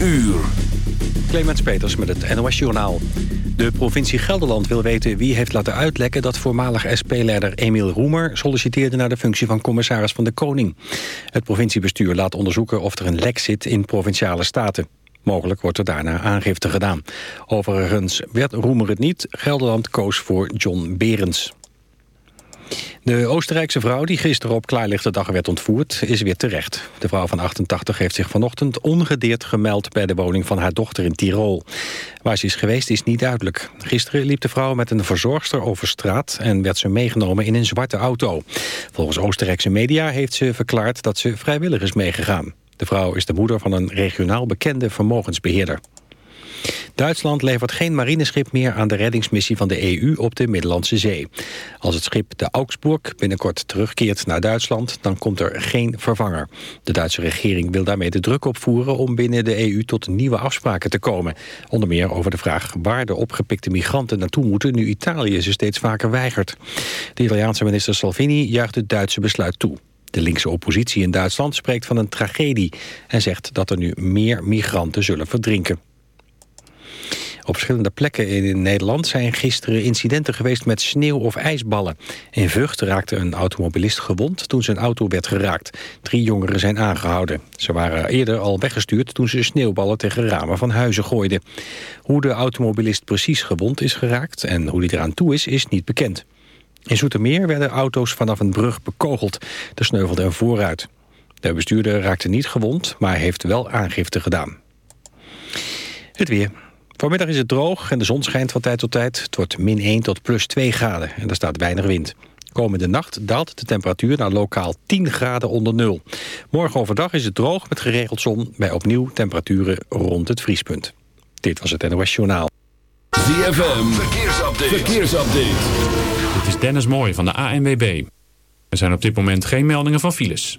uur. Clemens Peters met het NOS Journaal. De provincie Gelderland wil weten wie heeft laten uitlekken... dat voormalig SP-leider Emiel Roemer solliciteerde... naar de functie van commissaris van de Koning. Het provinciebestuur laat onderzoeken of er een lek zit in provinciale staten. Mogelijk wordt er daarna aangifte gedaan. Overigens werd Roemer het niet. Gelderland koos voor John Berends. De Oostenrijkse vrouw die gisteren op klaarlichte dag werd ontvoerd... is weer terecht. De vrouw van 88 heeft zich vanochtend ongedeerd gemeld... bij de woning van haar dochter in Tirol. Waar ze is geweest is niet duidelijk. Gisteren liep de vrouw met een verzorgster over straat... en werd ze meegenomen in een zwarte auto. Volgens Oostenrijkse media heeft ze verklaard... dat ze vrijwillig is meegegaan. De vrouw is de moeder van een regionaal bekende vermogensbeheerder. Duitsland levert geen marineschip meer aan de reddingsmissie van de EU op de Middellandse Zee. Als het schip de Augsburg binnenkort terugkeert naar Duitsland, dan komt er geen vervanger. De Duitse regering wil daarmee de druk opvoeren om binnen de EU tot nieuwe afspraken te komen. Onder meer over de vraag waar de opgepikte migranten naartoe moeten nu Italië ze steeds vaker weigert. De Italiaanse minister Salvini juicht het Duitse besluit toe. De linkse oppositie in Duitsland spreekt van een tragedie... en zegt dat er nu meer migranten zullen verdrinken. Op verschillende plekken in Nederland zijn gisteren incidenten geweest met sneeuw- of ijsballen. In Vught raakte een automobilist gewond toen zijn auto werd geraakt. Drie jongeren zijn aangehouden. Ze waren eerder al weggestuurd toen ze sneeuwballen tegen ramen van huizen gooiden. Hoe de automobilist precies gewond is geraakt en hoe die eraan toe is, is niet bekend. In Zoetermeer werden auto's vanaf een brug bekogeld. Er sneuvelde een vooruit. De bestuurder raakte niet gewond, maar heeft wel aangifte gedaan. Het weer. Vanmiddag is het droog en de zon schijnt van tijd tot tijd. Het wordt min 1 tot plus 2 graden en er staat weinig wind. Komende nacht daalt de temperatuur naar lokaal 10 graden onder nul. Morgen overdag is het droog met geregeld zon... bij opnieuw temperaturen rond het vriespunt. Dit was het NOS Journaal. ZFM, verkeersupdate. verkeersupdate. Dit is Dennis Mooij van de ANWB. Er zijn op dit moment geen meldingen van files.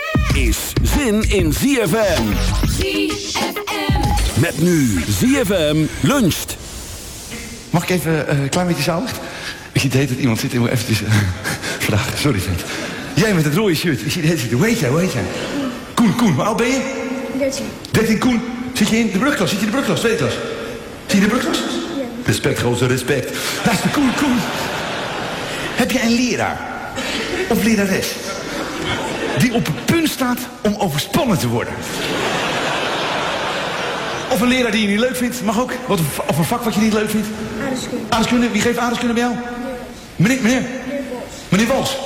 is zin in ZFM. ZFM. Met nu ZFM luncht. Mag ik even eh, een klein beetje zout? Ik zie de tijd iemand zitten. Ik moet eventjes eh, vragen. Sorry, vent. Jij met het rode shirt. Ik zie de hele tijd. Hoe heet jij? Hoe heet jij? Koen, Koen. Hoe oud ben je? 13. 13, Koen. Zit je in de brugklas? Zit je in de brugklas? Tweede klas? Zit je in de brugklas? Ja. Respect, grote respect. Luister, Koen, Koen. Heb jij een leraar? Of lerares? Die op het punt staat om overspannen te worden. Of een leraar die je niet leuk vindt, mag ook. Wat, of een vak wat je niet leuk vindt. Aardeskunde. Aardeskunde, wie geeft aardeskunde bij jou? Meneer, meneer. Meneer Wals.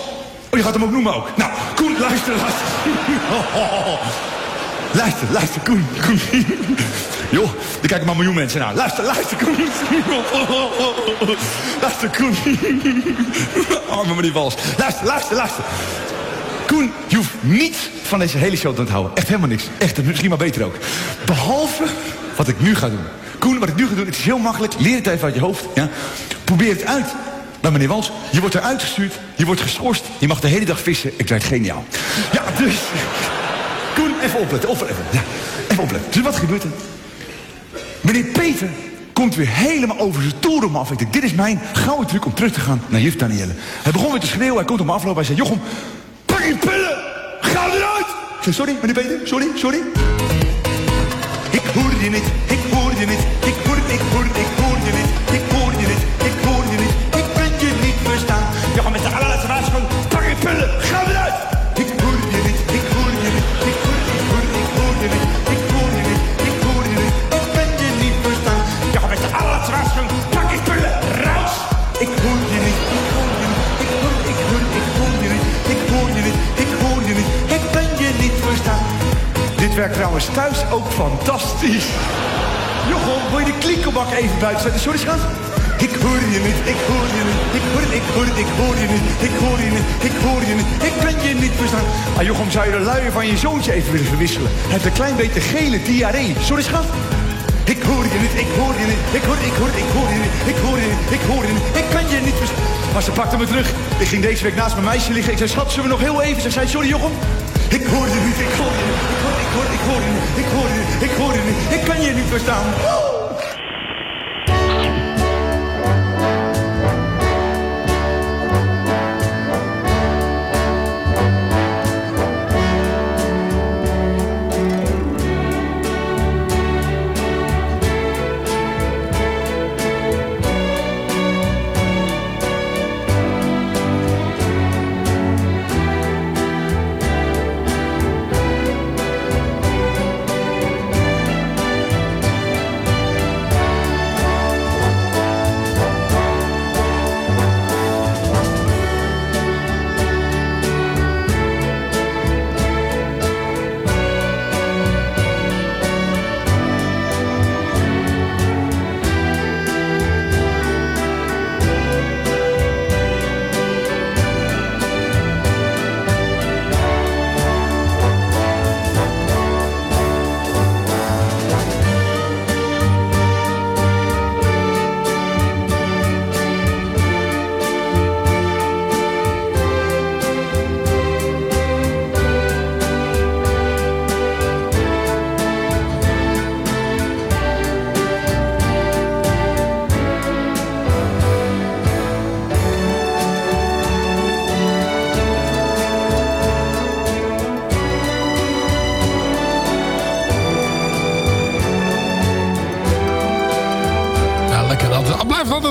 Oh, je gaat hem ook noemen ook. Nou, Koen, luister, luister. Luister, luister, Koen, Koen. Joh, er kijken maar een miljoen mensen naar. Luister, luister, Koen. Luister, Koen. Arme meneer Wals. Luister, luister, luister. Koen, je hoeft niets van deze hele show te onthouden. Echt helemaal niks. Echt, misschien maar beter ook. Behalve wat ik nu ga doen. Koen, wat ik nu ga doen, het is heel makkelijk. Leer het even uit je hoofd. Ja? Probeer het uit. Maar meneer Wals, je wordt eruit gestuurd. Je wordt geschorst. Je mag de hele dag vissen. Ik het geniaal. Ja, dus... Koen, even opletten. Opletten. Ja, even opletten. Dus wat gebeurt er? Meneer Peter komt weer helemaal over zijn toeren af. Ik denk, dit is mijn gouden truc om terug te gaan naar juf Danielle. Hij begon weer te schreeuwen. Hij komt op me aflopen. Hij zei, Jochem, pak je pillen. Ga eruit. Ik zei, sorry, meneer Peter. Sorry, sorry. Ik hoor je niet. Ik hoor je niet. Ik hoor, ik hoor, ik hoor werkt trouwens thuis ook fantastisch. Jochem, wil je de klikkelbak even buiten zetten? Sorry, schat. Ik hoor je niet, ik hoor je niet, ik hoor, ik hoor, ik hoor je niet, ik hoor je niet, ik hoor je niet, ik ben je niet verstaan. Ah, Jochem, zou je de luier van je zoontje even willen verwisselen? Hij heeft een klein beetje gele diarree. Sorry, schat. Ik hoor je niet, ik hoor je niet, ik hoor, ik hoor, ik hoor je niet, ik hoor je niet, ik hoor je niet, ik ben je niet verstaan. Maar ze pakte me terug. Ik ging deze week naast mijn meisje liggen. Ik zei, schat, zullen we nog heel even? Ze zei, sorry, Jochem. Ik hoor je niet, ik hoor je niet, ik hoor, ik hoor, ik hoor je niet, ik hoor je ik hoor je niet, ik kan je niet verstaan.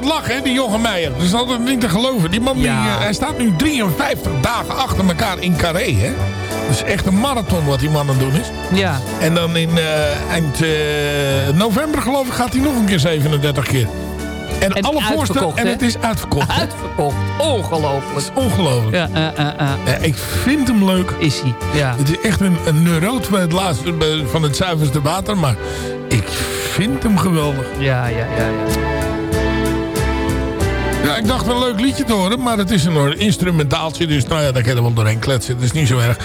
Lachen, hè, die Jochem Meijer. Dat is altijd niet te geloven. Die man die, eh, hij staat nu 53 dagen achter elkaar in Carré, hè. Dat is echt een marathon wat die man aan het doen is. Ja. En dan in eh, eind eh, november, geloof ik, gaat hij nog een keer 37 keer. En, En alle voorstellen. En het is uitverkocht. hè. Uitverkocht. Ongelooflijk. Ongelooflijk. Ja, eh. Ja, ik vind hem leuk. Is hij. Ja. Het is echt een, een neuroot van het, laatste, van het zuiverste water. Maar ik vind hem geweldig. Ja, ja, ja, ja. Ja, ik dacht een leuk liedje te horen, maar het is een instrumentaaltje. Dus nou ja, daar kunnen we wel doorheen kletsen. Het is niet zo erg.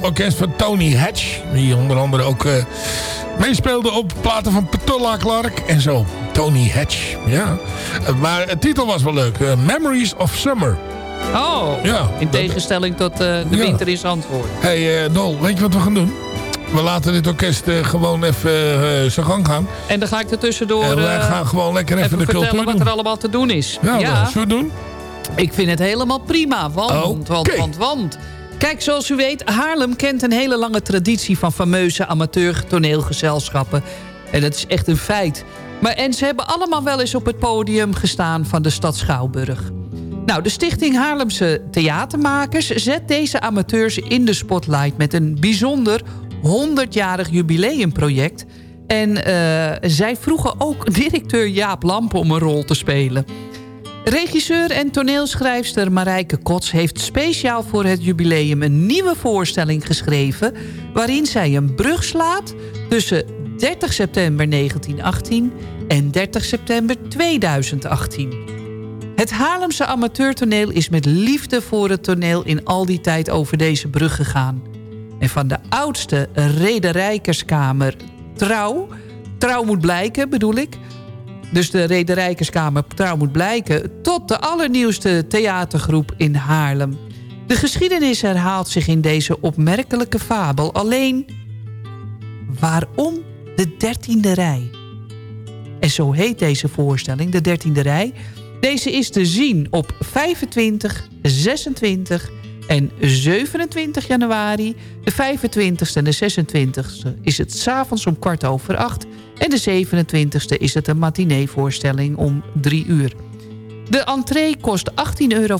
Orkest van Tony Hatch, die onder andere ook eh, meespeelde op platen van Petula Clark en zo. Tony Hatch, ja. Eh, maar het titel was wel leuk. eh, Memories of Summer. Oh, Ja. in tegenstelling tot de Ja. winter in Zandvoort. hey, Dol, weet je wat we gaan doen? We laten dit orkest eh, gewoon even eh, zijn gang gaan. En dan ga ik er tussendoor en wij eh, gaan gewoon lekker even, even de cultuur wat doen. er allemaal te doen is. Ja, ja. zullen we doen? Ik vind het helemaal prima. Want, want, want, want, want. Kijk, zoals u weet, Haarlem kent een hele lange traditie... van fameuze amateur toneelgezelschappen. En dat is echt een feit. Maar, en ze hebben allemaal wel eens op het podium gestaan van de stad Schouwburg. Nou, de stichting Haarlemse Theatermakers zet deze amateurs in de spotlight... met een bijzonder 100-jarig jubileumproject. En eh, zij vroegen ook directeur Jaap Lamp om een rol te spelen. Regisseur en toneelschrijfster Marijke Kots heeft speciaal voor het jubileum... een nieuwe voorstelling geschreven... waarin zij een brug slaat tussen 30 september 1918 en 30 september 2018. Het Haarlemse amateurtoneel is met liefde voor het toneel... in al die tijd over deze brug gegaan. En van de oudste rederijkerskamer Trouw... Trouw moet blijken, bedoel ik... Dus de Rederijkerskamer Trouw moet blijken... tot de allernieuwste theatergroep in Haarlem. De geschiedenis herhaalt zich in deze opmerkelijke fabel. Alleen, waarom de dertiende rij? En zo heet deze voorstelling, de dertiende rij. Deze is te zien op 25, 26 en 27 januari. De 25e en de 26e is het s'avonds om kwart over acht. En de 27e is het een matineevoorstelling om 3 uur. De entree kost 18,50 euro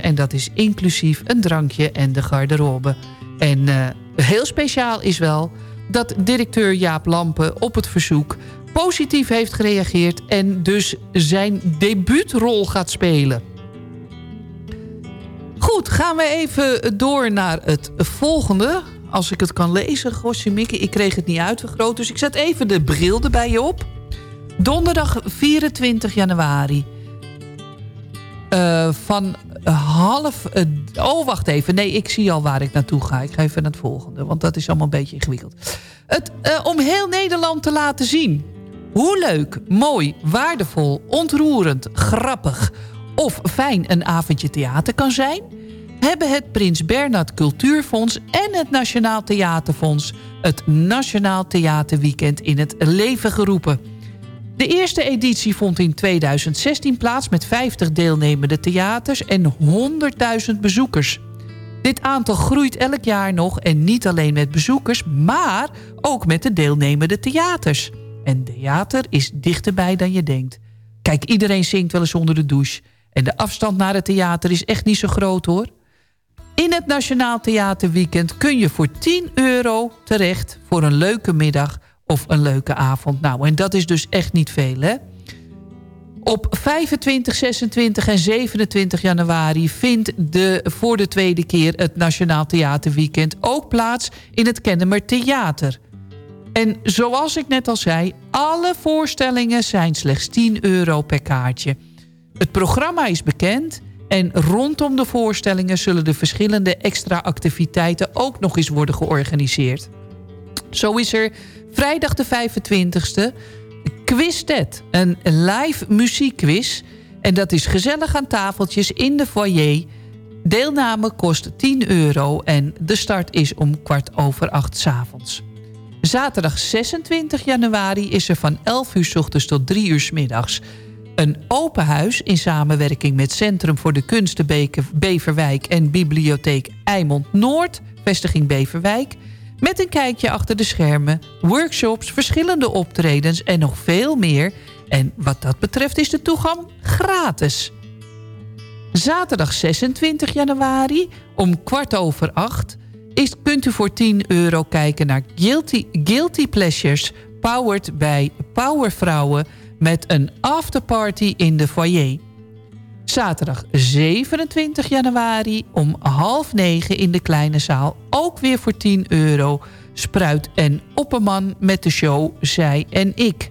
en dat is inclusief een drankje en de garderobe. En uh, heel speciaal is wel dat directeur Jaap Lampen op het verzoek positief heeft gereageerd... en dus zijn debuutrol gaat spelen. Gaan we even door naar het volgende. Als ik het kan lezen, Gosje Mickey. Ik kreeg het niet uitvergroot, dus ik zet even de bril erbij op. Donderdag 24 januari. Uh, van half... Uh, oh, wacht even. Nee, ik zie al waar ik naartoe ga. Ik ga even naar het volgende, want dat is allemaal een beetje ingewikkeld. Het, uh, om heel Nederland te laten zien... hoe leuk, mooi, waardevol, ontroerend, grappig... of fijn een avondje theater kan zijn hebben het Prins Bernhard Cultuurfonds en het Nationaal Theaterfonds... het Nationaal Theaterweekend in het leven geroepen. De eerste editie vond in 2016 plaats met 50 deelnemende theaters en 100.000 bezoekers. Dit aantal groeit elk jaar nog en niet alleen met bezoekers... maar ook met de deelnemende theaters. En theater is dichterbij dan je denkt. Kijk, iedereen zingt wel eens onder de douche... En de afstand naar het theater is echt niet zo groot hoor. In het Nationaal Theaterweekend kun je voor 10 euro terecht... voor een leuke middag of een leuke avond. Nou, en dat is dus echt niet veel, hè? Op 25, 26 en 27 januari vindt de, voor de tweede keer... het Nationaal Theaterweekend ook plaats in het Kennemer Theater. En zoals ik net al zei, alle voorstellingen zijn slechts 10 euro per kaartje. Het programma is bekend en rondom de voorstellingen zullen de verschillende extra activiteiten ook nog eens worden georganiseerd. Zo is er vrijdag de 25e Quiztet, een live muziekquiz. En dat is gezellig aan tafeltjes in de foyer. Deelname kost 10 euro en de start is om kwart over acht s avonds. Zaterdag 26 januari is er van 11 uur s ochtends tot 3 uur s middags een open huis in samenwerking met Centrum voor de Kunsten Beverwijk... en Bibliotheek Eimond Noord, vestiging Beverwijk... met een kijkje achter de schermen, workshops, verschillende optredens en nog veel meer. En wat dat betreft is de toegang gratis. Zaterdag 26 januari om kwart over acht... Is, kunt u voor 10 euro kijken naar Guilty, Guilty Pleasures... powered bij Powervrouwen met een afterparty in de foyer. Zaterdag 27 januari om half negen in de kleine zaal. Ook weer voor 10 euro. Spruit en Opperman met de show Zij en Ik.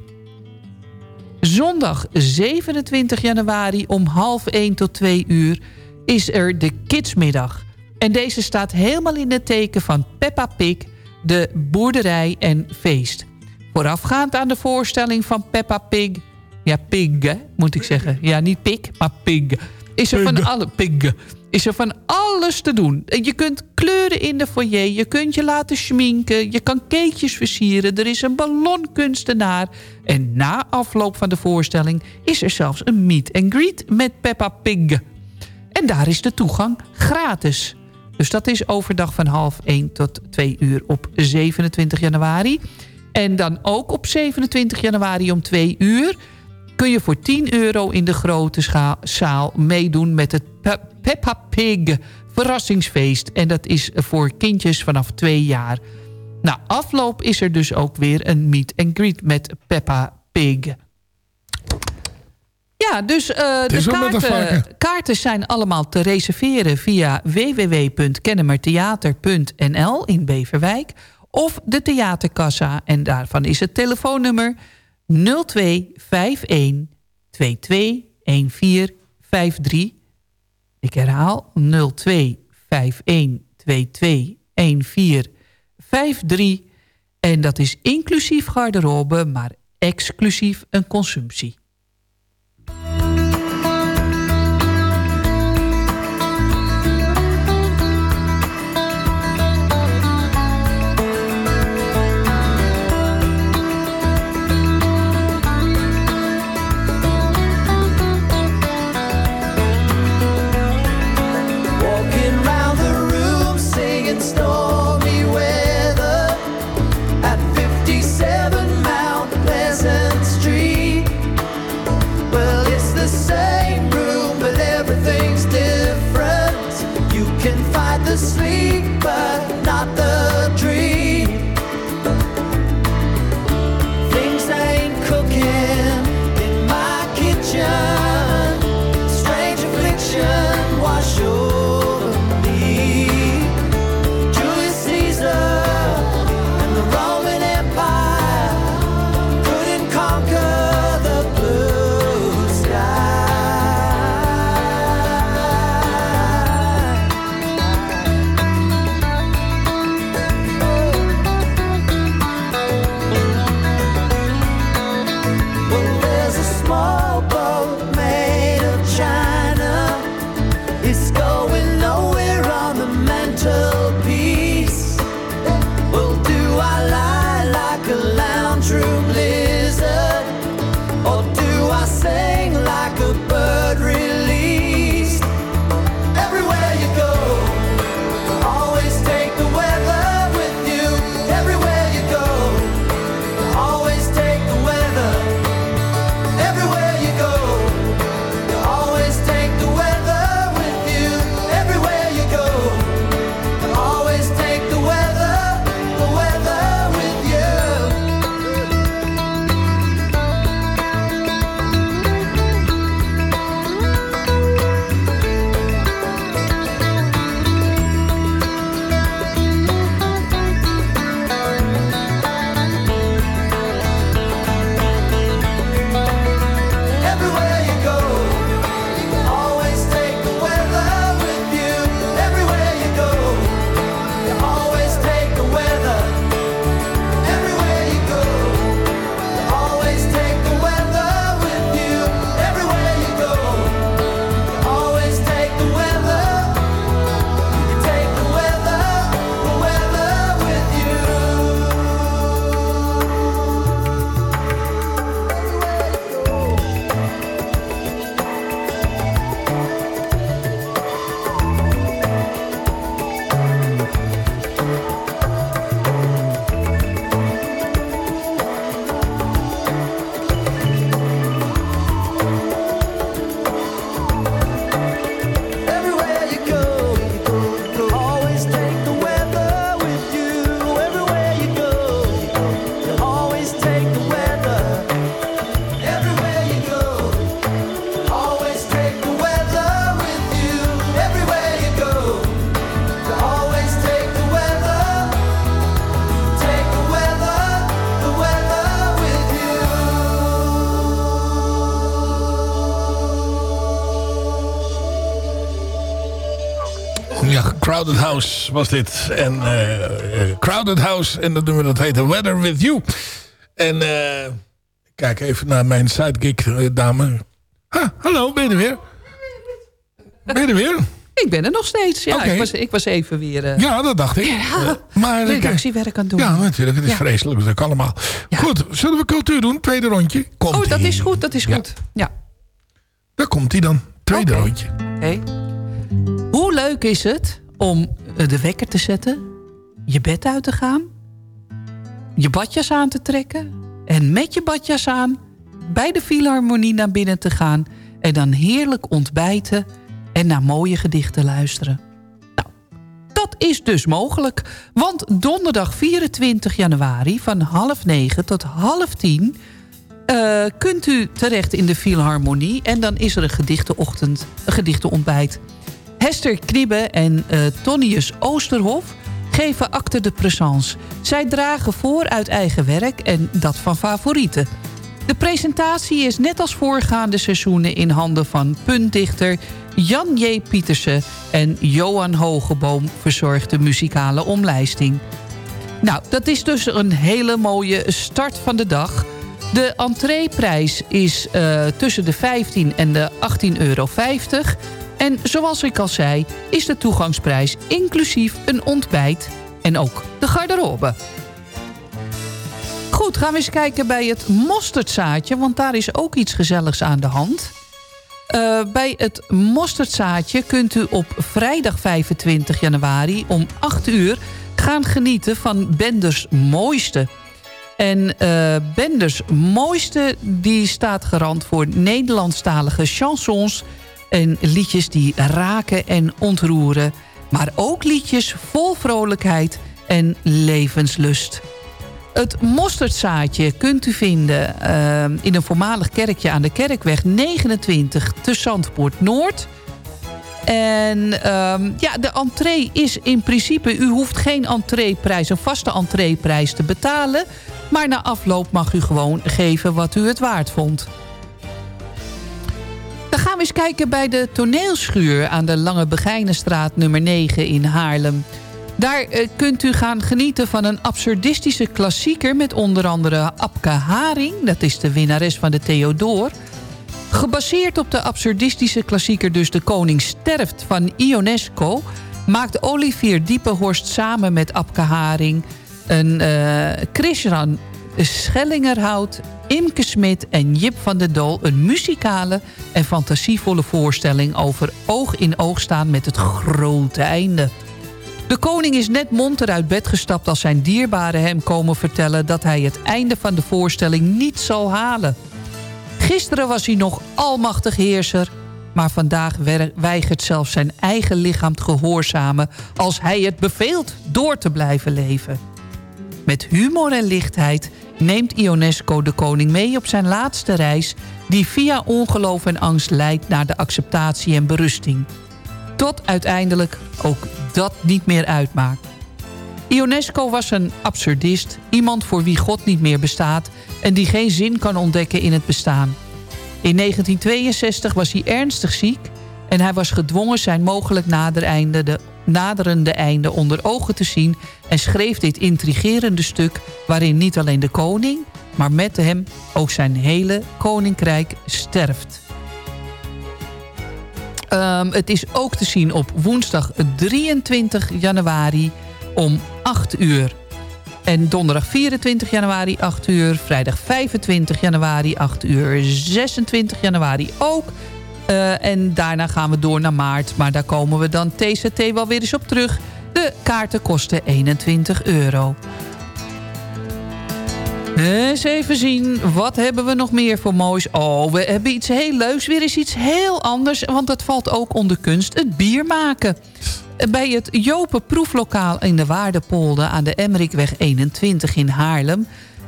Zondag 27 januari om half 1 tot 2 uur is er de Kidsmiddag. En deze staat helemaal in het teken van Peppa Pig, de boerderij en feest. Voorafgaand aan de voorstelling van Peppa Pig... Ja, Pig, moet ik zeggen. Ja, niet Pig, maar Pig. Is er, van alle, pig, is er van alles te doen. Je kunt kleuren in de foyer. Je kunt je laten schminken. Je kan keetjes versieren. Er is een ballonkunstenaar. En na afloop van de voorstelling... is er zelfs een meet and greet met Peppa Pig. En daar is de toegang gratis. Dus dat is overdag van half 1 tot 2 uur op 27 januari... En dan ook op 27 januari om 2 uur kun je voor 10 euro in de grote zaal meedoen met het Pe- Peppa Pig verrassingsfeest. En dat is voor kindjes vanaf 2 jaar. Na afloop is er dus ook weer een meet and greet met Peppa Pig. Ja, dus eh, de kaarten, kaarten zijn allemaal te reserveren via www.kennemertheater.nl in Beverwijk. Of de theaterkassa. En daarvan is het telefoonnummer 0251 221453. Ik herhaal 0251 221453. En dat is inclusief garderobe, maar exclusief een consumptie. House was dit. En eh, eh, Crowded House. En dat nummer dat heet The Weather With You. En ik kijk even naar mijn sidekick dame. Ha, hallo, ben je er weer? Ben je er weer? Ik ben er nog steeds. Ja, ik, was, ik was even weer... Ja, dat dacht ik. Ja, maar redactiewerk aan het doen. Ja, natuurlijk. Het is Ja. vreselijk. Dat kan allemaal. Goed, zullen we cultuur doen? Tweede rondje. Komt Oh, dat is goed, dat is goed. Ja. Daar komt hij dan. Tweede rondje. Oké. Hoe leuk is het om eh, de wekker te zetten, je bed uit te gaan, je badjas aan te trekken en met je badjas aan bij de Philharmonie naar binnen te gaan... en dan heerlijk ontbijten en naar mooie gedichten luisteren. Nou, dat is dus mogelijk. Want donderdag 24 januari van half negen tot half tien... Uh, kunt u terecht in de Philharmonie. En dan is er een gedichtenochtend, een gedichtenontbijt. Hester Knibbe en uh, Tonius Oosterhof geven acte de présence. Zij dragen voor uit eigen werk en dat van favorieten. De presentatie is net als voorgaande seizoenen in handen van puntdichter Jan J. Pietersen en Johan Hogeboom verzorgt de muzikale omlijsting. Nou, dat is dus een hele mooie start van de dag. De entreeprijs is uh, tussen de 15 en de 18,50 euro. En zoals ik al zei, is de toegangsprijs inclusief een ontbijt en ook de garderobe. Goed, gaan we eens kijken bij het mosterdzaadje, want daar is ook iets gezelligs aan de hand. Uh, bij het mosterdzaadje kunt u op vrijdag 25 januari om 8 uur gaan genieten van Benders Mooiste. En uh, Benders Mooiste die staat garant voor Nederlandstalige chansons en liedjes die raken en ontroeren. Maar ook liedjes vol vrolijkheid en levenslust. Het mosterdzaadje kunt u vinden uh, in een voormalig kerkje aan de Kerkweg 29 te Zandpoort Noord. En uh, ja, de entree is in principe... u hoeft geen entreeprijs, een vaste entreeprijs te betalen... maar na afloop mag u gewoon geven wat u het waard vond. Dan gaan we eens kijken bij de toneelschuur... aan de Lange Begijnenstraat nummer 9 in Haarlem. Daar uh, kunt u gaan genieten van een absurdistische klassieker... met onder andere Abke Haring, dat is de winnares van de Theodoor... Gebaseerd op de absurdistische klassieker dus De Koning Sterft van Ionesco... maakt Olivier Diepenhorst samen met Abke Haring... een uh, Schellingerhout, Imke Smit en Jip van der Dol... een muzikale en fantasievolle voorstelling over oog in oog staan met het grote einde. De koning is net monter uit bed gestapt als zijn dierbaren hem komen vertellen... dat hij het einde van de voorstelling niet zal halen. Gisteren was hij nog almachtig heerser... maar vandaag weigert zelfs zijn eigen lichaam te gehoorzamen... als hij het beveelt door te blijven leven. Met humor en lichtheid neemt Ionesco de koning mee op zijn laatste reis... die via ongeloof en angst leidt naar de acceptatie en berusting. Tot uiteindelijk ook dat niet meer uitmaakt. Ionesco was een absurdist, iemand voor wie God niet meer bestaat... en die geen zin kan ontdekken in het bestaan. In 1962 was hij ernstig ziek... en hij was gedwongen zijn mogelijk nadereinde de naderende einde onder ogen te zien... en schreef dit intrigerende stuk waarin niet alleen de koning... maar met hem ook zijn hele koninkrijk sterft. Um, het is ook te zien op woensdag 23 januari om 8 uur. En donderdag 24 januari 8 uur. Vrijdag 25 januari 8 uur. 26 januari ook. Uh, en daarna gaan we door naar maart. Maar daar komen we dan TCT wel weer eens op terug. De kaarten kosten 21 euro. Eens even zien, wat hebben we nog meer voor moois? Oh, we hebben iets heel leuks. Weer eens iets heel anders, want dat valt ook onder kunst. Het bier maken. Bij het Jopen proeflokaal in de Waardepolder aan de Emmerikweg 21 in Haarlem...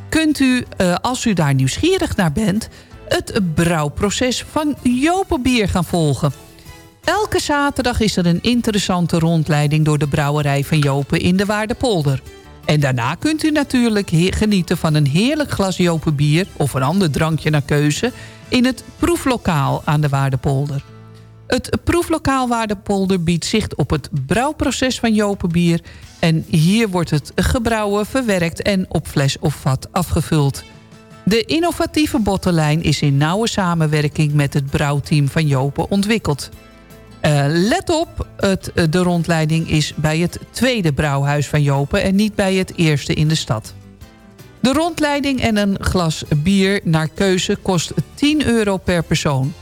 kunt u, uh, als u daar nieuwsgierig naar bent... het brouwproces van Jopenbier gaan volgen. Elke zaterdag is er een interessante rondleiding... door de brouwerij van Jopen in de Waardepolder. En daarna kunt u natuurlijk genieten van een heerlijk glas Jopenbier... of een ander drankje naar keuze... in het proeflokaal aan de Waardepolder. Het proeflokaal Waardepolder biedt zicht op het brouwproces van Jopenbier... en hier wordt het gebrouwen, verwerkt en op fles of vat afgevuld. De innovatieve bottellijn is in nauwe samenwerking met het brouwteam van Jopen ontwikkeld. Uh, let op, het, eh, de rondleiding is bij het tweede brouwhuis van Jopen... en niet bij het eerste in de stad. De rondleiding en een glas bier naar keuze kost 10 euro per persoon.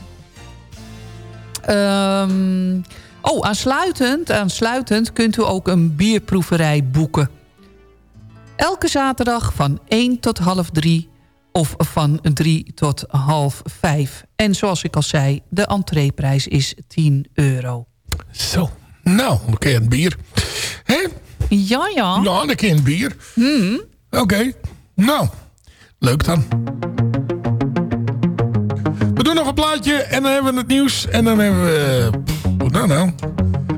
Um, oh, aansluitend, aansluitend kunt u ook een bierproeverij boeken. Elke zaterdag van 1 tot half 3 of van drie tot half vijf. En zoals ik al zei, de entreeprijs is 10 euro. Zo, nou, een keer een bier. Hè? Ja, ja. Ja, een keer een bier. Hmm. Oké, nou, leuk dan. We doen nog een plaatje en dan hebben we het nieuws. En dan hebben we... Nou nou?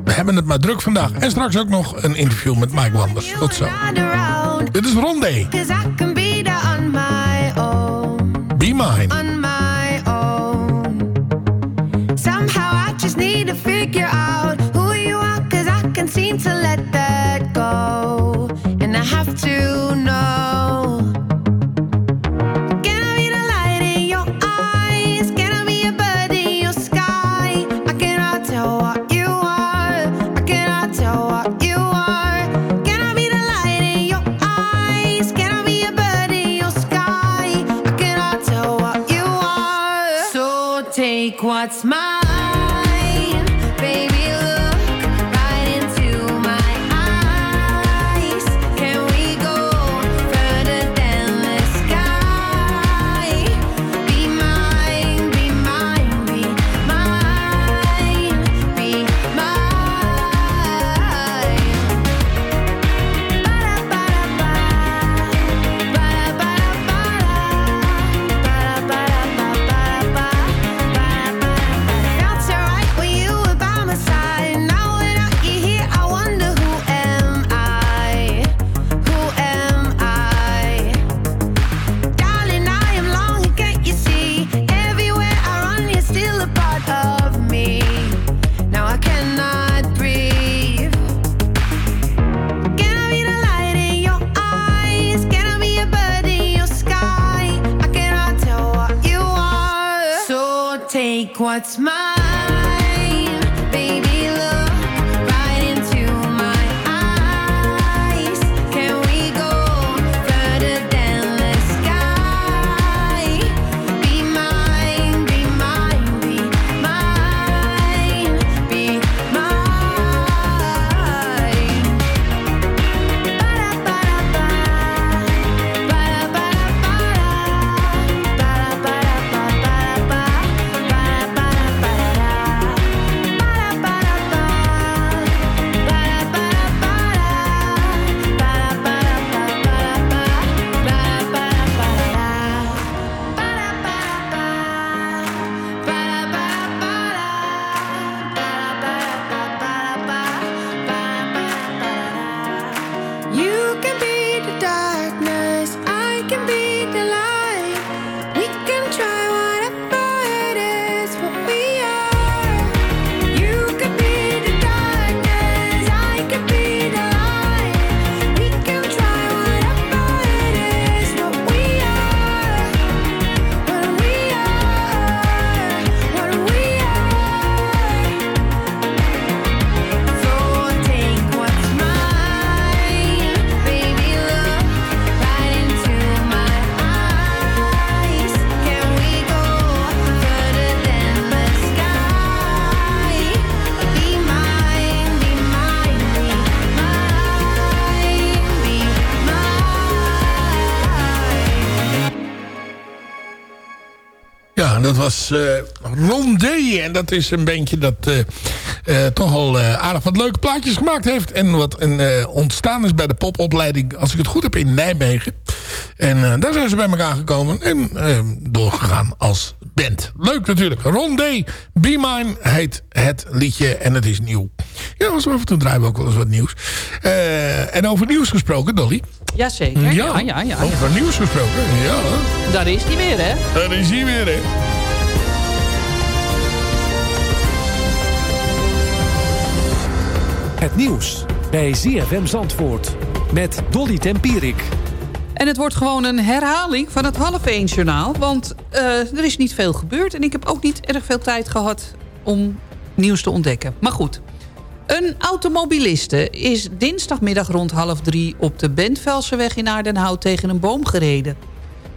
We hebben het maar druk vandaag. En straks ook nog een interview met Mike Wanders. Tot zo. Dit is Rondé. Can be mine. On my own. Somehow I just need to figure out who you are. Cause I can't seem to let that go. And I have to know. Dat was eh Rondé. En dat is een bandje dat eh, eh, toch al aardig wat leuke plaatjes gemaakt heeft. En wat een, ontstaan is bij de popopleiding, als ik het goed heb, in Nijmegen. En daar zijn ze bij elkaar gekomen en doorgegaan als band. Leuk natuurlijk. Rondé, Be Mine heet het liedje en het is nieuw. Ja, zo af en toe draaien we ook wel eens wat nieuws. En over nieuws gesproken, Dolly. Jazeker. Ja, ja, ja. ja, Over nieuws gesproken, ja. Daar is hij weer, hè? Daar is hij weer, hè. Het nieuws bij ZFM Zandvoort met Dolly Tempierik. En het wordt gewoon een herhaling van het half 1 journaal. Want eh, er is niet veel gebeurd. En ik heb ook niet erg veel tijd gehad om nieuws te ontdekken. Maar goed. Een automobiliste is dinsdagmiddag rond half drie... op de Bentvelseweg in Aardenhout tegen een boom gereden.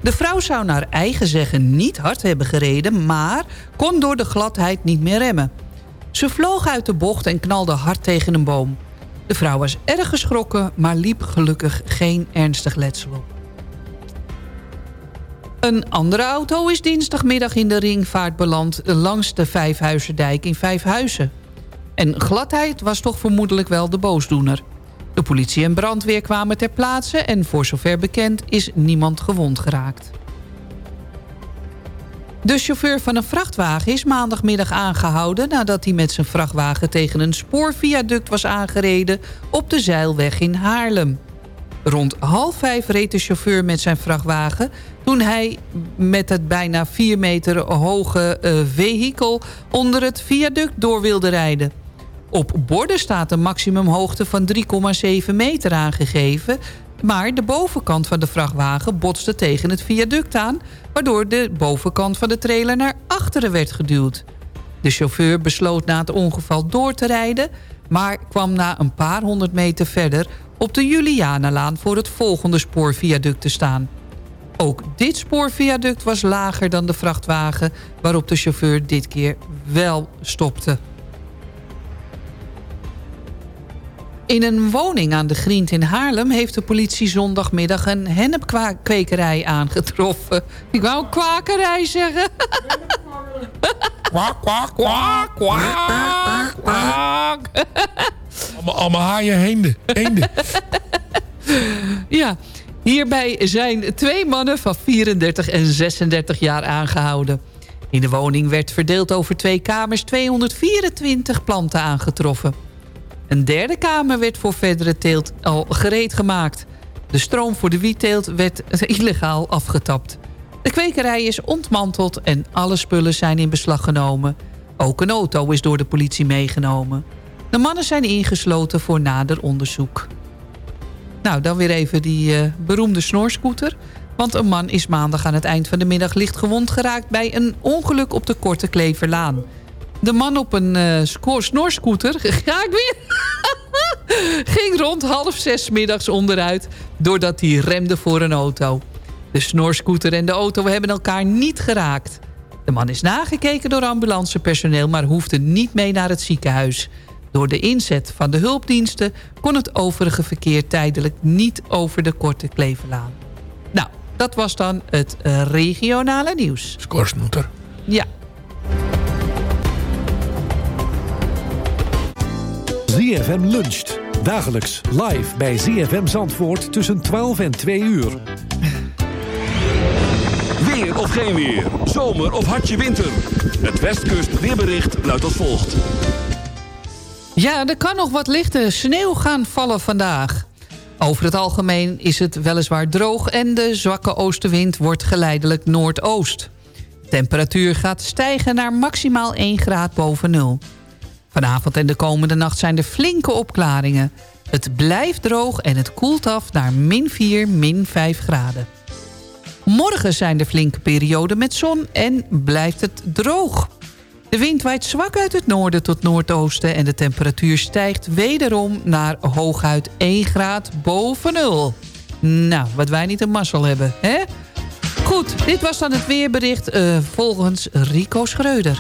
De vrouw zou naar eigen zeggen niet hard hebben gereden... maar kon door de gladheid niet meer remmen. Ze vloog uit de bocht en knalde hard tegen een boom. De vrouw was erg geschrokken, maar liep gelukkig geen ernstig letsel op. Een andere auto is dinsdagmiddag in de ringvaart beland... langs de Vijfhuizendijk in Vijfhuizen. En gladheid was toch vermoedelijk wel de boosdoener. De politie en brandweer kwamen ter plaatse... en voor zover bekend is niemand gewond geraakt. De chauffeur van een vrachtwagen is maandagmiddag aangehouden... nadat hij met zijn vrachtwagen tegen een spoorviaduct was aangereden... op de Zeilweg in Haarlem. Rond half vijf reed de chauffeur met zijn vrachtwagen... toen hij met het bijna 4 meter hoge uh, vehikel onder het viaduct door wilde rijden. Op borden staat een maximumhoogte van 3,7 meter aangegeven... maar de bovenkant van de vrachtwagen botste tegen het viaduct aan... waardoor de bovenkant van de trailer naar achteren werd geduwd. De chauffeur besloot na het ongeval door te rijden... maar kwam na een paar honderd meter verder op de Julianalaan voor het volgende spoorviaduct te staan. Ook dit spoorviaduct was lager dan de vrachtwagen... waarop de chauffeur dit keer wel stopte. In een woning aan de Griend in Haarlem... heeft de politie zondagmiddag een hennepkwekerij aangetroffen. Ik wou kwakerij zeggen. Kwak, kwak, kwak, kwak, kwak. Allemaal, allemaal haaien heenden. eenden. Ja, hierbij zijn twee mannen van 34 en 36 jaar aangehouden. In de woning werd verdeeld over twee kamers 224 planten aangetroffen. Een derde kamer werd voor verdere teelt al gereed gemaakt. De stroom voor de wietteelt werd illegaal afgetapt. De kwekerij is ontmanteld en alle spullen zijn in beslag genomen. Ook een auto is door de politie meegenomen. De mannen zijn ingesloten voor nader onderzoek. Nou, dan weer even die uh, beroemde snorscooter. Want een man is maandag aan het eind van de middag licht gewond geraakt... bij een ongeluk op de Korte Kleverlaan. De man op een uh, snorscooter... Ga ik weer? ging rond half zes middags onderuit... doordat hij remde voor een auto. De snorscooter en de auto hebben elkaar niet geraakt. De man is nagekeken door ambulancepersoneel... maar hoefde niet mee naar het ziekenhuis... Door de inzet van de hulpdiensten kon het overige verkeer tijdelijk niet over de Korte Kleverlaan. Nou, dat was dan het uh, regionale nieuws. Skorsnoeter. Ja. ZFM luncht. Dagelijks live bij ZFM Zandvoort tussen 12 en 2 uur. Weer of geen weer. Zomer of hartje winter. Het Westkust weerbericht luidt als volgt. Ja, er kan nog wat lichte sneeuw gaan vallen vandaag. Over het algemeen is het weliswaar droog... en de zwakke oostenwind wordt geleidelijk noordoost. Temperatuur gaat stijgen naar maximaal 1 graad boven nul. Vanavond en de komende nacht zijn er flinke opklaringen. Het blijft droog en het koelt af naar min 4, min 5 graden. Morgen zijn er flinke perioden met zon en blijft het droog. De wind waait zwak uit het noorden tot noordoosten... en de temperatuur stijgt wederom naar hooguit 1 graad boven nul. Nou, wat wij niet een mazzel hebben, hè? Goed, dit was dan het weerbericht uh, volgens Rico Schreuder.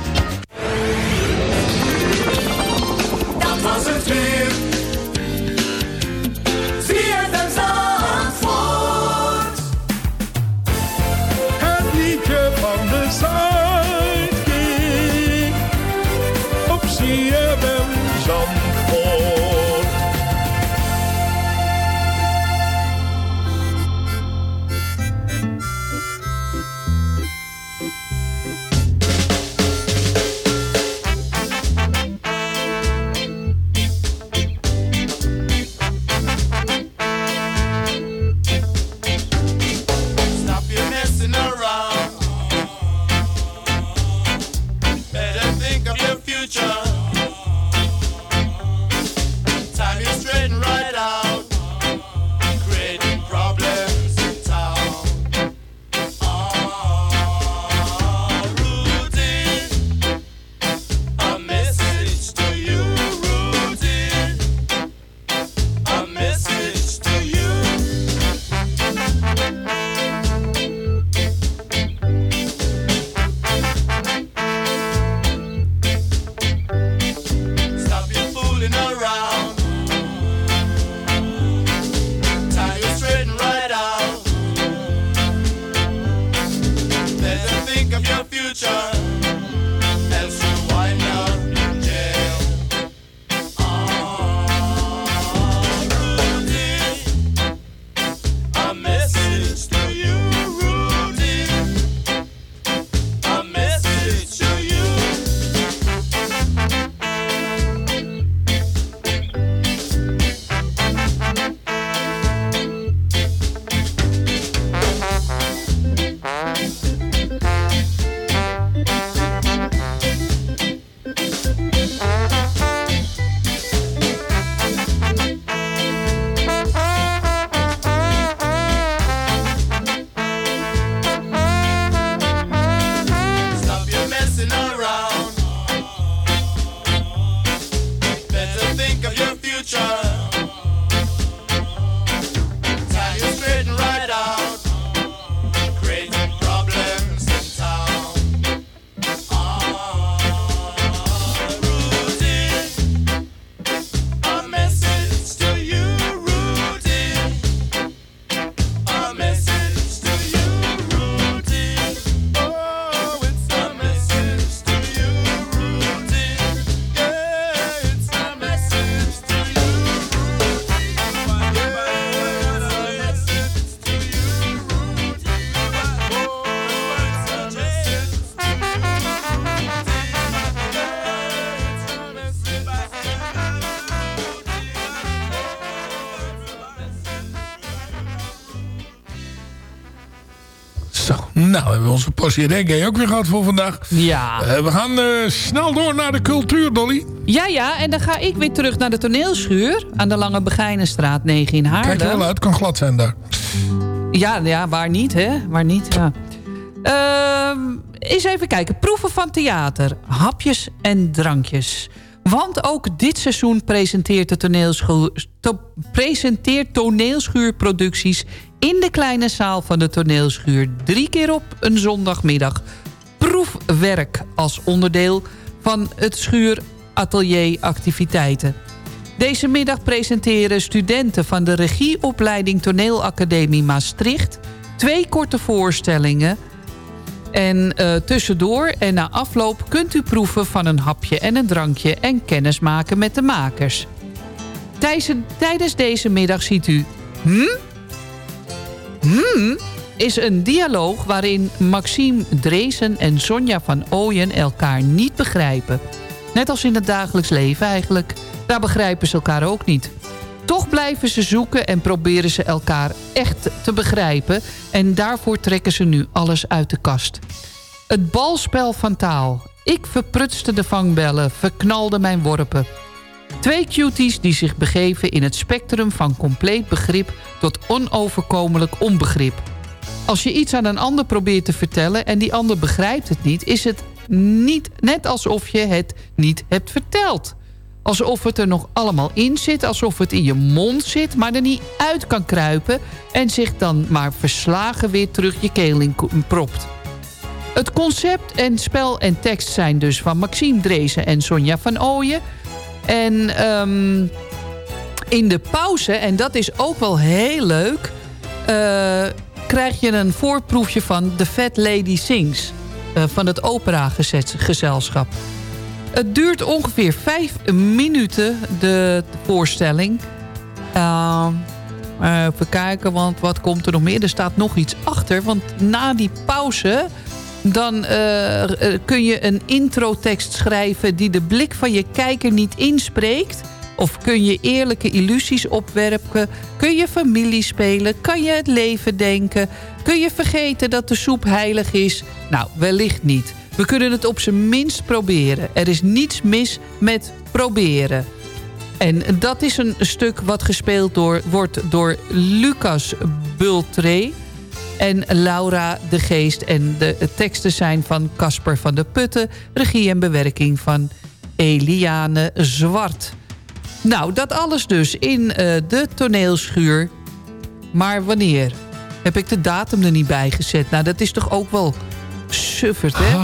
Reggae ook weer gehad voor vandaag. Ja. Eh, we gaan eh, snel door naar de cultuur, Dolly. Ja, ja, en dan ga ik weer terug naar de toneelschuur... aan de Lange Begijnenstraat 9 in Haarlem. Kijk er wel uit, kan glad zijn daar. Ja, ja, waar niet, hè? Waar niet, ja. Ehm, eens even kijken. Proeven van theater. Hapjes en drankjes. Want ook dit seizoen presenteert, de toneelschuur, to- presenteert toneelschuurproducties... in de kleine zaal van de toneelschuur. Drie keer op een zondagmiddag. Proefwerk als onderdeel van het schuuratelier-activiteiten. Deze middag presenteren studenten van de regieopleiding Toneelacademie Maastricht... twee korte voorstellingen. En eh, tussendoor en na afloop kunt u proeven van een hapje en een drankje... en kennis maken met de makers. Tijdens, deze middag ziet u... Hm? Hmm is een dialoog waarin Maxime Dreesen en Sonja van Ooyen elkaar niet begrijpen. Net als in het dagelijks leven eigenlijk. Daar begrijpen ze elkaar ook niet. Toch blijven ze zoeken en proberen ze elkaar echt te begrijpen... en daarvoor trekken ze nu alles uit de kast. Het balspel van taal. Ik verprutste de vangbellen, verknalde mijn worpen. Twee cuties die zich begeven in het spectrum van compleet begrip... tot onoverkomelijk onbegrip. Als je iets aan een ander probeert te vertellen en die ander begrijpt het niet... is het niet net alsof je het niet hebt verteld. Alsof het er nog allemaal in zit, alsof het in je mond zit... maar er niet uit kan kruipen en zich dan maar verslagen weer terug je keel in propt. Het concept en spel en tekst zijn dus van Maxime Dreesen en Sonja van Ooyen... En ehm, in de pauze, en dat is ook wel heel leuk... eh, krijg je een voorproefje van The Fat Lady Sings... eh, van het operagezelschap. Het duurt ongeveer vijf minuten, de voorstelling. Uh, even kijken, want wat komt er nog meer? Er staat nog iets achter, want na die pauze... dan eh, eh, kun je een introtekst schrijven... die de blik van je kijker niet inspreekt... Of kun je eerlijke illusies opwerpen? Kun je familie spelen? Kan je het leven denken? Kun je vergeten dat de soep heilig is? Nou, wellicht niet. We kunnen het op zijn minst proberen. Er is niets mis met proberen. En dat is een stuk wat gespeeld door, wordt door Lucas Bultré en Laura de Geest. En de teksten zijn van Casper van der Putten. Regie en bewerking van Eliane Zwart. Nou, dat alles dus in eh, de toneelschuur. Maar wanneer? Heb ik de datum er niet bij gezet? Nou, dat is toch ook wel sufferd, hè?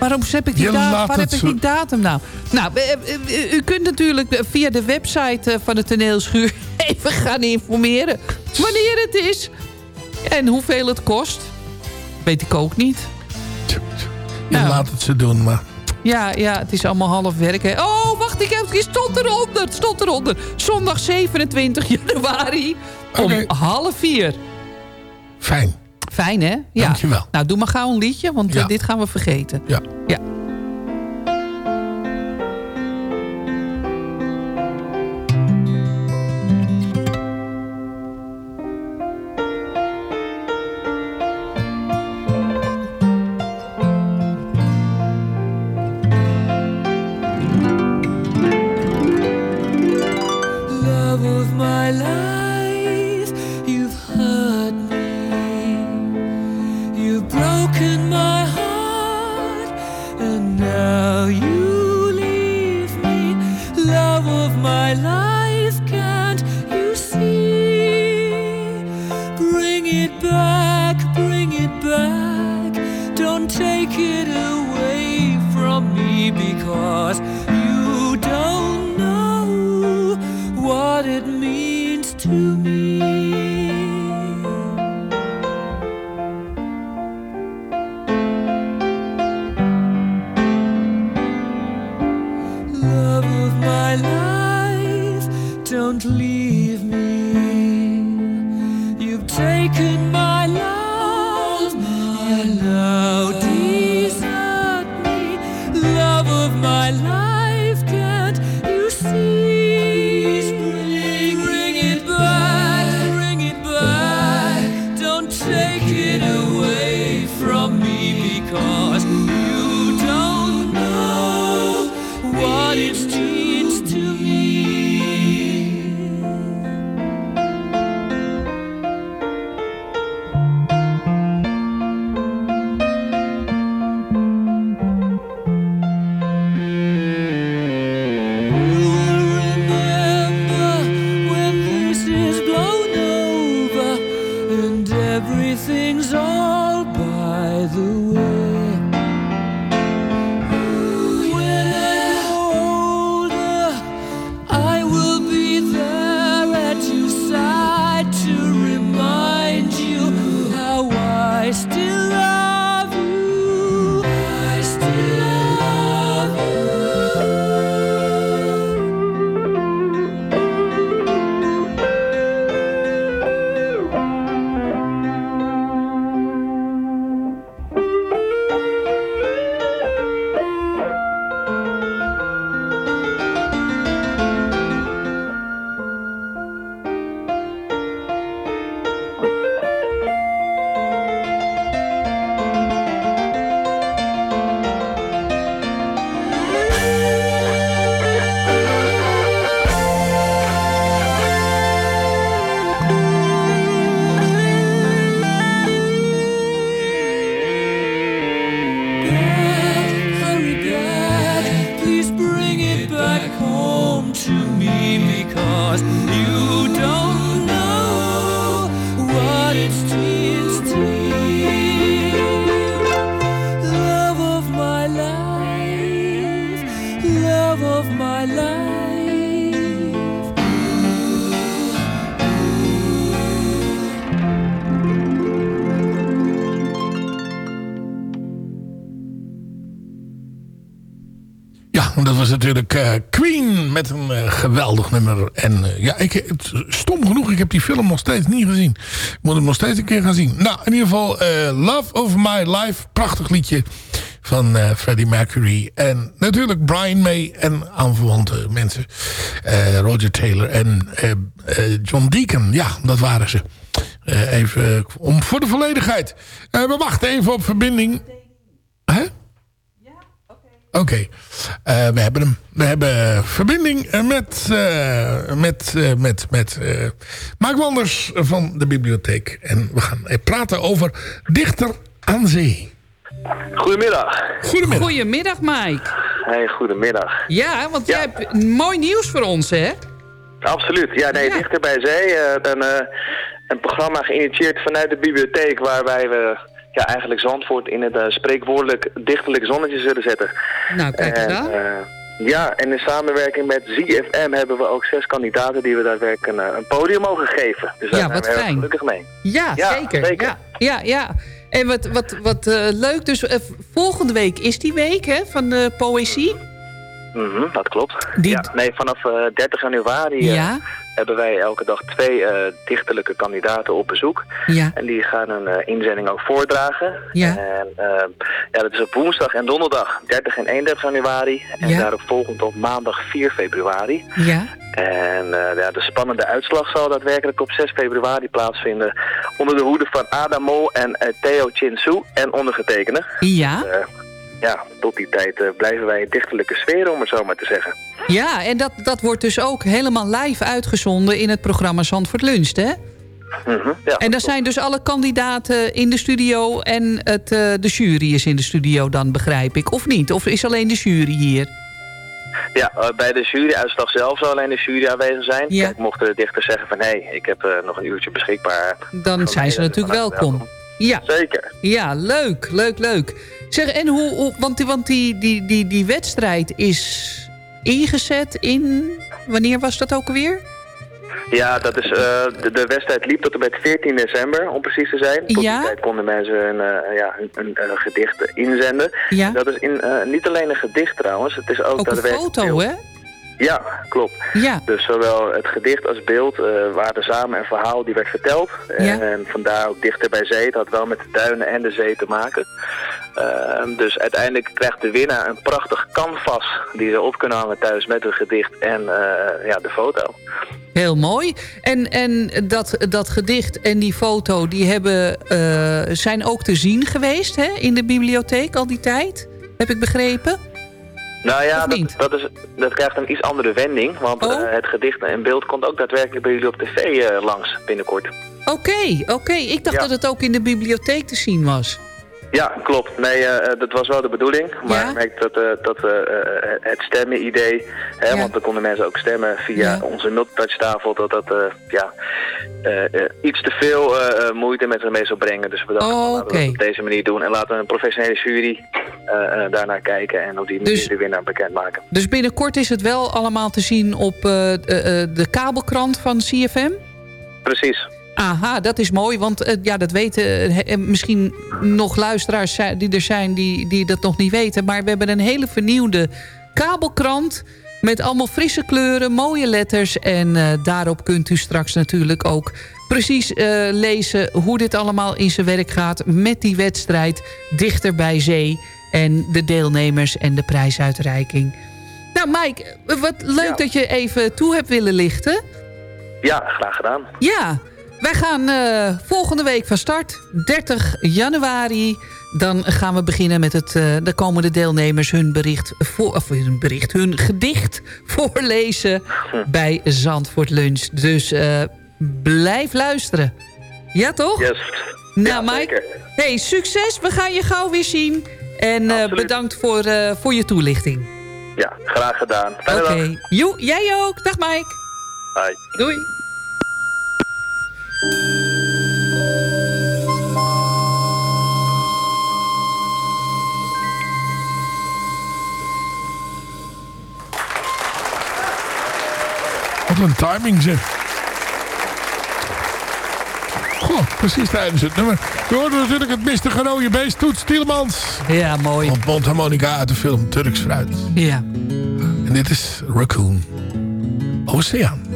Waarom heb ik die, Je da- laat waar het heb ik die datum nou? Nou, u kunt natuurlijk via de website eh, van de toneelschuur... even gaan informeren wanneer het is... en hoeveel het kost. Weet ik ook niet. Je Nou. laat het ze doen, maar... Ja, ja, het is allemaal half werk. Hè. Oh, wacht, ik heb, het stond eronder. Het stond eronder. Zondag 27 januari om half vier. Fijn. Fijn, hè? Ja. Dankjewel. Nou, doe maar gauw een liedje, want eh, Ja. dit gaan we vergeten. Ja. Ja. Leave me. You've taken nummer. En eh, ja, ik, het, stom genoeg, ik heb die film nog steeds niet gezien. Ik moet hem nog steeds een keer gaan zien. Nou, in ieder geval eh, Love of My Life. Prachtig liedje van eh, Freddie Mercury. En natuurlijk Brian May en aanverwante mensen. Roger Taylor en John Deacon. Ja, dat waren ze. Even om, voor de volledigheid. We wachten even op verbinding. Hè? Oké, Eh, we hebben hem. We hebben verbinding met, eh, met, met, met eh Maak Wanders van de bibliotheek. En we gaan praten over Dichter aan Zee. Goedemiddag. Goedemiddag. Goedemiddag, Mike. Hey, goedemiddag. Ja, want jij hebt mooi nieuws voor ons, hè? Absoluut. Ja, nee, Dichter bij Zee. eh, een, eh, een programma geïnitieerd vanuit de bibliotheek... waarbij we ja, eigenlijk Zandvoort in het eh, spreekwoordelijk dichterlijk zonnetje zullen zetten. Nou, kijk eens aan. eh, ja, en in samenwerking met ZFM hebben we ook zes kandidaten... die we daadwerkelijk een, eh, een podium mogen geven. Dus daar Ja, zijn we heel gelukkig mee. Ja, Ja, zeker. zeker. Ja, ja, ja. En wat, wat, wat leuk. Dus volgende week is die week hè, van de poëzie. Mhm, dat klopt. Ja, nee, vanaf eh, 30 januari Ja. Hebben wij elke dag twee eh, dichterlijke kandidaten op bezoek. Ja. En die gaan een eh, inzending ook voordragen. Ja. En eh, ja, dat is op woensdag en donderdag 30 en 31 januari. En Ja. daarop volgend op maandag 4 februari. Ja. En ja, de spannende uitslag zal daadwerkelijk op 6 februari plaatsvinden. Onder de hoede van Adam Mol en Theo Chinsu en ondergetekende. Ja. Ja, tot die tijd eh, blijven wij in dichterlijke sfeer, om het zo maar te zeggen. Ja, en dat, dat wordt dus ook helemaal live uitgezonden in het programma Zandvoort Lunch, hè? Mhm, ja, en daar zijn dus alle kandidaten in de studio en het, eh, de jury is in de studio dan, begrijp ik. Of niet? Of is alleen de jury hier? Ja, eh, bij de juryuitslag zelf zal alleen de jury aanwezig zijn. Ja. Kijk, mochten de dichters zeggen van... hé, ik heb nog een uurtje beschikbaar. Dan zijn ze natuurlijk welkom. Ja. Zeker. Ja, leuk, leuk, leuk. Zeg, en hoe, hoe- want, die, want die, die, die, die wedstrijd is ingezet in... Wanneer was dat ook alweer? Ja, dat is, eh, de, de wedstrijd liep tot en met 14 december, om precies te zijn. Tot Ja. die tijd konden mensen hun, eh, ja, hun, hun, eh, gedicht inzenden. Ja. Dat is in, niet alleen een gedicht trouwens, het is ook, Ook een foto, hè? Ja, klopt. Ja. Dus zowel het gedicht als beeld eh, waren samen een verhaal die werd verteld. Ja. En vandaar ook dichter bij zee. Het had wel met de duinen en de zee te maken. Ehm, dus uiteindelijk krijgt de winnaar een prachtig canvas die ze op kunnen hangen thuis met hun gedicht en eh, ja, de foto. Heel mooi. En, en dat, dat gedicht en die foto die hebben, eh, zijn ook te zien geweest hè, in de bibliotheek al die tijd. Heb ik begrepen? Nou ja, dat, dat, is, dat krijgt een iets andere wending. Want Oh. eh, het gedicht en beeld komt ook daadwerkelijk bij jullie op tv eh, langs binnenkort. Oké, oké. Ik dacht dat het ook in de bibliotheek te zien was. Ja, klopt. Nee, eh, eh, dat was wel de bedoeling. Maar ik merk dat, eh, dat het stemmen-idee, hè, want dan konden mensen ook stemmen via onze multitouchtafel, dat dat ja, iets te veel moeite met zich mee zou brengen. Dus we dachten, Oh, laten we het op deze manier doen en laten we een professionele jury daarnaar kijken en op die manier Dus- de winnaar bekendmaken. Dus binnenkort is het wel allemaal te zien op de kabelkrant van CFM? Precies. Aha, dat is mooi, want eh, ja, dat weten eh, eh, misschien nog luisteraars die er zijn die, die dat nog niet weten. Maar we hebben een hele vernieuwde kabelkrant met allemaal frisse kleuren, mooie letters. En daarop kunt u straks natuurlijk ook precies lezen hoe dit allemaal in zijn werk gaat met die wedstrijd Dichter bij Zee. En de deelnemers en de prijsuitreiking. Nou Mike, wat leuk dat je even toe hebt willen lichten. Ja, graag gedaan. Ja, wij gaan eh, volgende week van start. 30 januari. Dan gaan we beginnen met het... dan komen de deelnemers hun bericht, voor, of hun bericht, hun gedicht voorlezen bij Zandvoort Lunch. Dus eh, blijf luisteren. Ja, toch? Yes. Nou, Mike. Hey, succes. We gaan je gauw weer zien. En bedankt voor, voor je toelichting. Ja, graag gedaan. Oké. Joe, jij ook. Dag, Mike. Bye. Doei. Wat een timing zeg. Goh, precies tijdens het nummer. We hoorden natuurlijk het mistige rode beest, Toets Tielemans. Ja, mooi. Op mondharmonica uit de film Turks Fruit. Ja. En dit is Raccoon. Oceaan.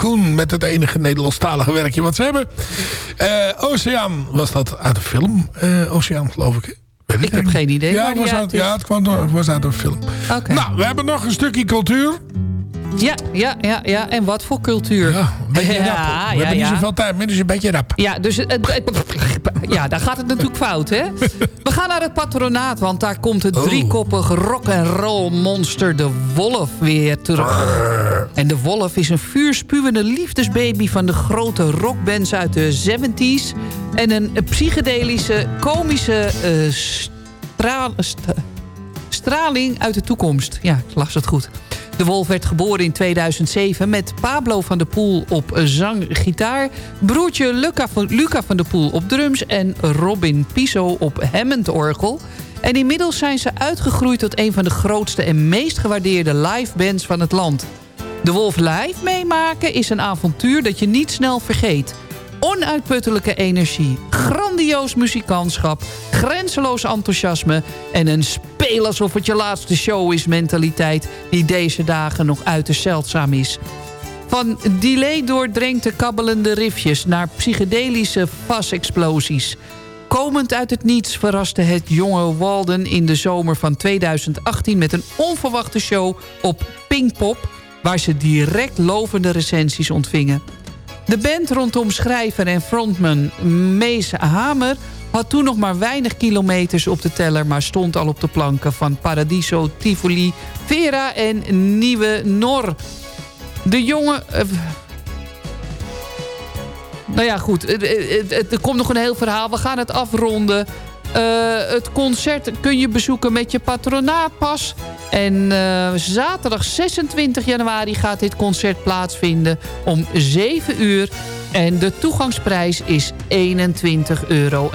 Raccoon met het enige Nederlandstalige werkje wat ze hebben. Eh, Oceaan was dat uit een film. Eh, Oceaan geloof ik. Ik heb geen idee Ja, het was uit ja het kwam door, het was uit een film. Nou, we hebben nog een stukje cultuur. Ja, ja, ja, ja. En wat voor cultuur? Ja, Beetje rap. We hebben niet zoveel tijd meer, dus een beetje rap. Ja, dus het, het- ja, daar gaat het natuurlijk fout, hè? We gaan naar het patronaat, want daar komt het Oh. driekoppig rock-and-roll monster de wolf weer terug. En de wolf is een vuurspuwende liefdesbaby van de grote rockbands uit de 70s. En een psychedelische, komische eh, straal- st- straling uit de toekomst. Ja, ik las het goed. De Wolf werd geboren in 2007 met Pablo van der Poel op zang, gitaar... broertje Luca van, Luca der Poel op drums... en Robin Piso op Hammond-orgel. En inmiddels zijn ze uitgegroeid tot een van de grootste... en meest gewaardeerde livebands van het land. De Wolf live meemaken is een avontuur dat je niet snel vergeet... Onuitputtelijke energie, grandioos muzikantschap, grenzeloos enthousiasme... en een speel alsof het je laatste show is mentaliteit... die deze dagen nog uiterst zeldzaam is. Van delay doordrenkte kabbelende riffjes naar psychedelische fasexplosies. Komend uit het niets verraste het jonge Walden in de zomer van 2018... met een onverwachte show op Pinkpop... waar ze direct lovende recensies ontvingen. De band rondom schrijver en frontman Mees Hamer... had toen nog maar weinig kilometers op de teller... maar stond al op de planken van Paradiso, Tivoli, Vera en Nieuwe Nor. De jongen... eh, nou ja, goed. Er komt nog een heel verhaal. We gaan het afronden. Eh, het concert kun je bezoeken met je patronaatpas. En eh, zaterdag 26 januari gaat dit concert plaatsvinden om 7 uur. En de toegangsprijs is 21,50 euro.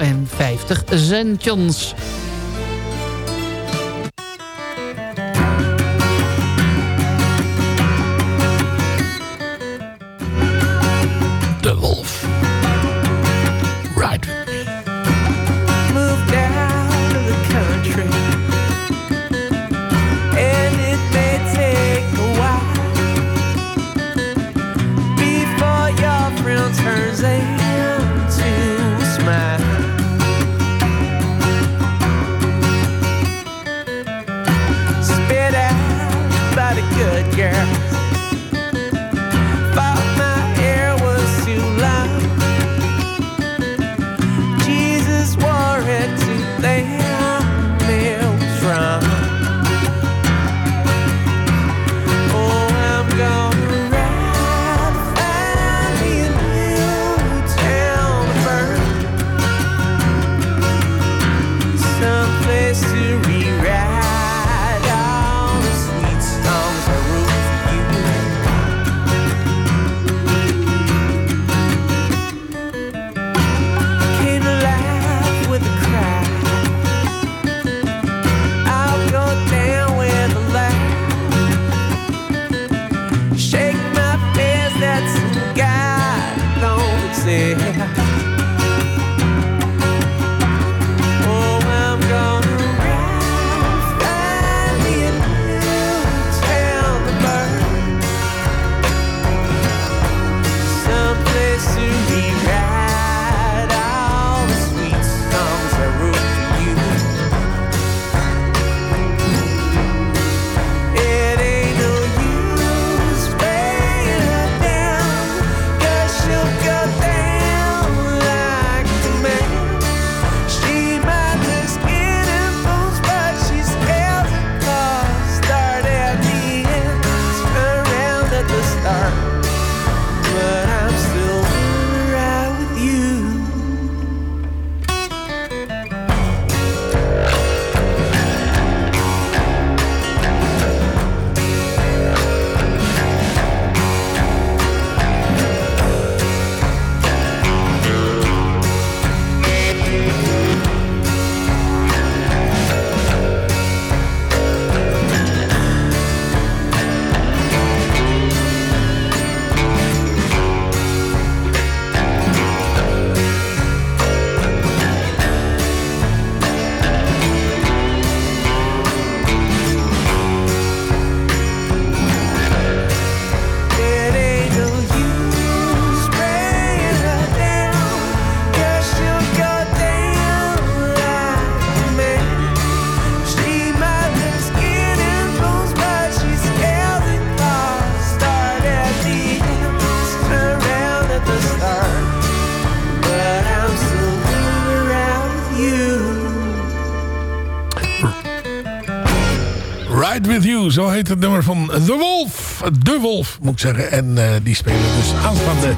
Het nummer van The Wolf. De Wolf, moet ik zeggen. En eh, die spelen dus aanstaande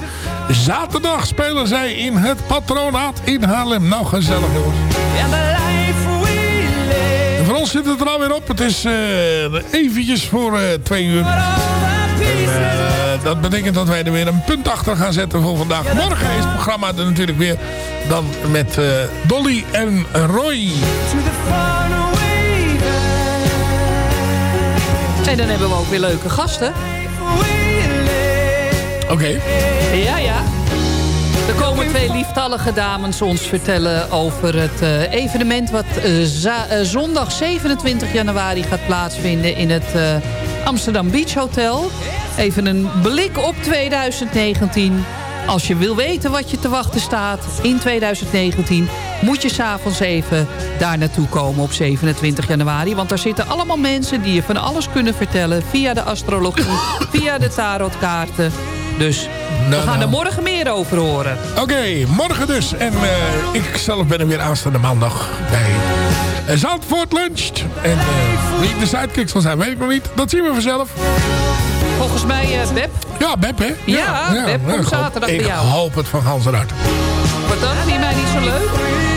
zaterdag spelen zij in het patronaat in Haarlem. Nou, gezellig jongens. En voor ons zit het er alweer op. Het is eh, eventjes voor eh, twee uur. Dat betekent dat wij er weer een punt achter gaan zetten voor vandaag. Morgen is het programma er natuurlijk weer. Dan met Dolly en Roy. En dan hebben we ook weer leuke gasten. Oké. Ja, ja. Er komen twee lieftallige dames ons vertellen over het eh, evenement... wat eh, eh, zondag 27 januari gaat plaatsvinden in het Amsterdam Beach Hotel. Even een blik op 2019. Als je wil weten wat je te wachten staat in 2019... moet je s'avonds even daar naartoe komen op 27 januari. Want daar zitten allemaal mensen die je van alles kunnen vertellen... via de astrologie, via de tarotkaarten... Dus we Nou, gaan er nou. morgen meer over horen. Oké, morgen dus. En eh, ik zelf ben er weer aanstaande maandag bij eh, Zandvoort Luncht. En eh, wie de sidekick zal zijn, weet ik nog niet. Dat zien we vanzelf. Volgens mij, eh Beb. Ja, Beb, hè? Ja, Beb komt ik hoop- zaterdag bij Ik jou. hoop het van ganse harte. Wat dan? Vind je mij niet zo leuk?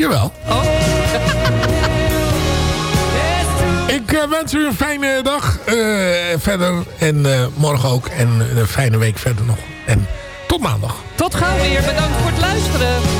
Jawel. Oh. Ik eh, wens u een fijne dag eh, verder. En eh, morgen ook. En een fijne week verder nog. En tot maandag. Tot gauw weer. Bedankt voor het luisteren.